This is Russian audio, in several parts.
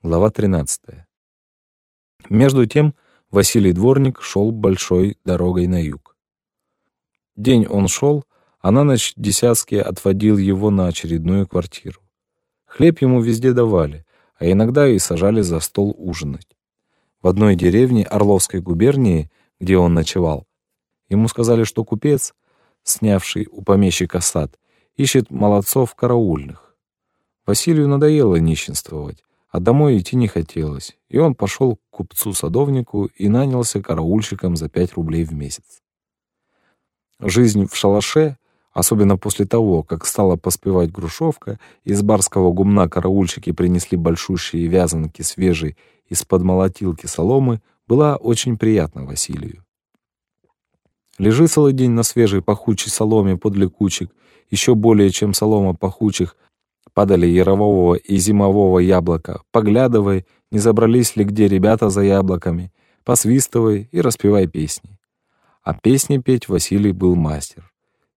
Глава 13. Между тем Василий Дворник шел большой дорогой на юг. День он шел, а на ночь Десятский отводил его на очередную квартиру. Хлеб ему везде давали, а иногда и сажали за стол ужинать. В одной деревне Орловской губернии, где он ночевал, ему сказали, что купец, снявший у помещика сад, ищет молодцов караульных. Василию надоело нищенствовать, а домой идти не хотелось, и он пошел к купцу-садовнику и нанялся караульщиком за пять рублей в месяц. Жизнь в шалаше, особенно после того, как стала поспевать грушевка, из барского гумна караульщики принесли большущие вязанки свежей из-под молотилки соломы, была очень приятна Василию. Лежи целый день на свежей пахучей соломе подле кучек, еще более чем солома пахучих — падали ярового и зимового яблока. Поглядывай, не забрались ли где ребята за яблоками. Посвистывай и распевай песни. А песни петь Василий был мастер.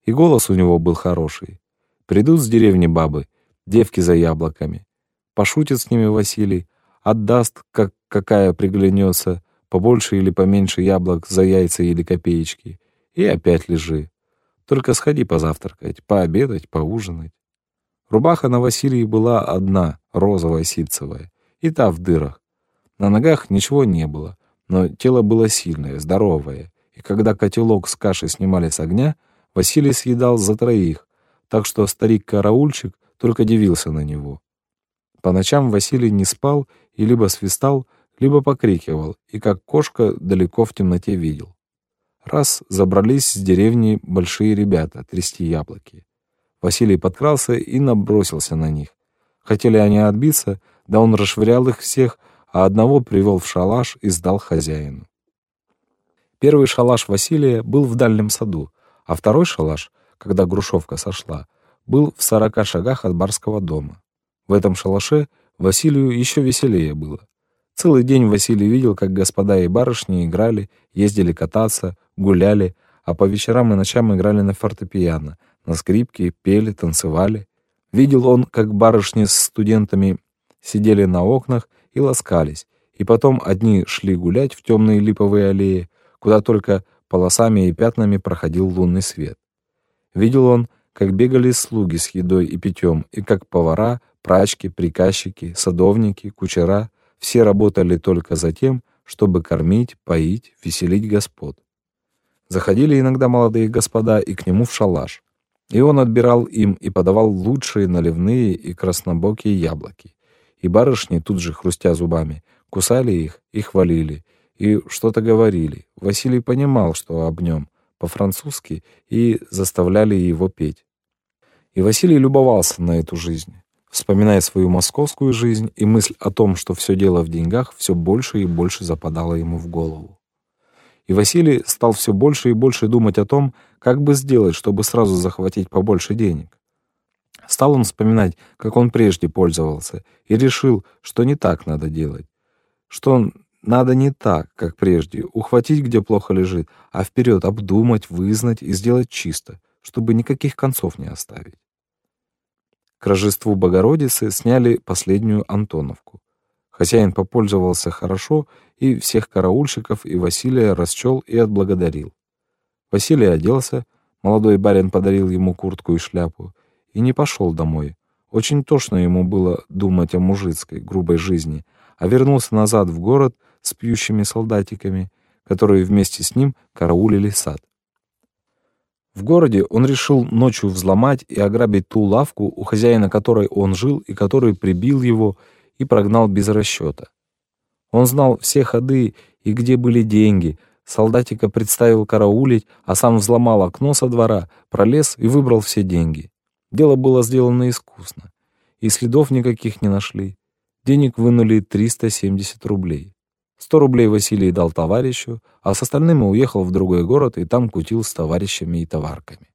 И голос у него был хороший. Придут с деревни бабы, девки за яблоками. Пошутит с ними Василий, отдаст, как какая приглянется, побольше или поменьше яблок за яйца или копеечки. И опять лежи. Только сходи позавтракать, пообедать, поужинать. Рубаха на Василии была одна, розовая ситцевая, и та в дырах. На ногах ничего не было, но тело было сильное, здоровое, и когда котелок с кашей снимали с огня, Василий съедал за троих, так что старик-караульщик только дивился на него. По ночам Василий не спал и либо свистал, либо покрикивал, и как кошка далеко в темноте видел. Раз забрались с деревни большие ребята трясти яблоки. Василий подкрался и набросился на них. Хотели они отбиться, да он расшвырял их всех, а одного привел в шалаш и сдал хозяину. Первый шалаш Василия был в дальнем саду, а второй шалаш, когда Грушевка сошла, был в сорока шагах от барского дома. В этом шалаше Василию еще веселее было. Целый день Василий видел, как господа и барышни играли, ездили кататься, гуляли, а по вечерам и ночам играли на фортепиано — на скрипке, пели, танцевали. Видел он, как барышни с студентами сидели на окнах и ласкались, и потом одни шли гулять в темные липовые аллеи, куда только полосами и пятнами проходил лунный свет. Видел он, как бегали слуги с едой и питьем, и как повара, прачки, приказчики, садовники, кучера все работали только за тем, чтобы кормить, поить, веселить господ. Заходили иногда молодые господа и к нему в шалаш. И он отбирал им и подавал лучшие наливные и краснобокие яблоки. И барышни, тут же хрустя зубами, кусали их и хвалили, и что-то говорили. Василий понимал, что об нем, по-французски, и заставляли его петь. И Василий любовался на эту жизнь, вспоминая свою московскую жизнь, и мысль о том, что все дело в деньгах, все больше и больше западала ему в голову. И Василий стал все больше и больше думать о том, как бы сделать, чтобы сразу захватить побольше денег. Стал он вспоминать, как он прежде пользовался, и решил, что не так надо делать. Что надо не так, как прежде, ухватить, где плохо лежит, а вперед обдумать, вызнать и сделать чисто, чтобы никаких концов не оставить. К Рождеству Богородицы сняли последнюю Антоновку. Хозяин попользовался хорошо и всех караульщиков и Василия расчел и отблагодарил. Василий оделся, молодой барин подарил ему куртку и шляпу, и не пошел домой. Очень тошно ему было думать о мужицкой, грубой жизни, а вернулся назад в город с пьющими солдатиками, которые вместе с ним караулили сад. В городе он решил ночью взломать и ограбить ту лавку, у хозяина которой он жил и который прибил его и прогнал без расчета. Он знал все ходы и где были деньги. Солдатика представил караулить, а сам взломал окно со двора, пролез и выбрал все деньги. Дело было сделано искусно. И следов никаких не нашли. Денег вынули 370 рублей. 100 рублей Василий дал товарищу, а с остальным уехал в другой город и там кутил с товарищами и товарками.